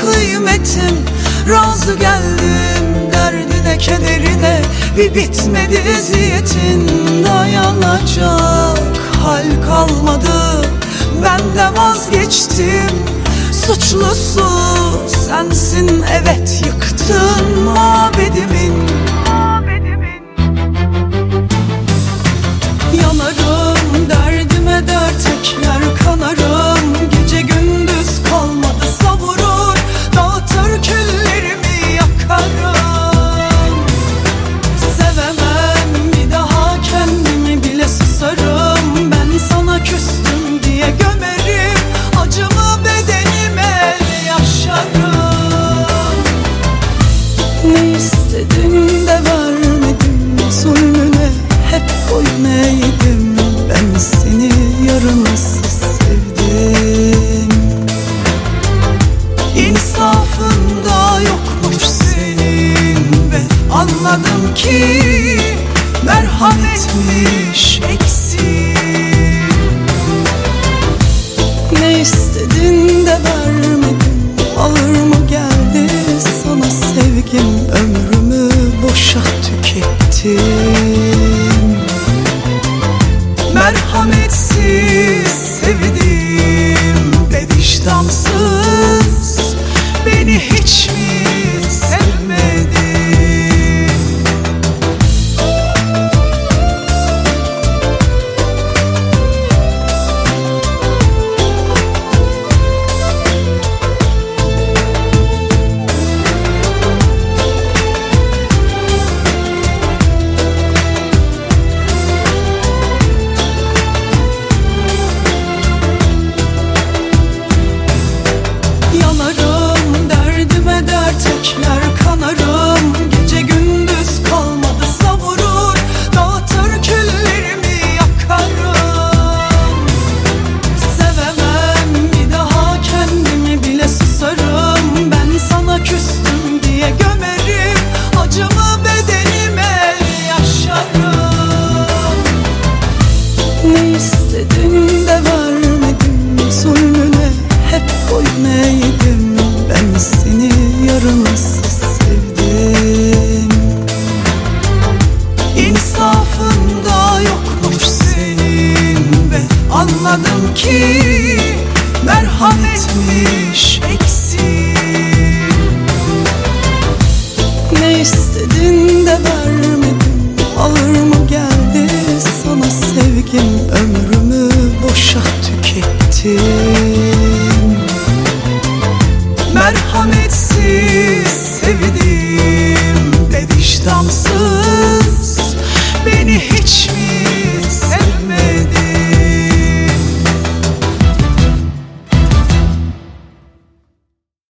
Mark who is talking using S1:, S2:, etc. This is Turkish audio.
S1: kıymetim. Razı geldim derdine kederine. Bir bitmedi eziyetin Dayanacak hal kalmadı. Ben de vazgeçtim. Suçlusu sensin evet yıktın Ne istedin de vermedim Zulmüne hep boyun eğdim. Ben seni yarımsız sevdim. İnsafında yokmuş senin Ve anladım ki Merhametmiş eksik Ne istedin de vermedim Ağır mı geldi sana sevgim? Ömrümü boyun eğdim Ben seni yarımsız sevdim. İnsafında yokmuş senin Ve anladım ki Merhametmiş merhametsiz sevdim Ve vicdansız. Beni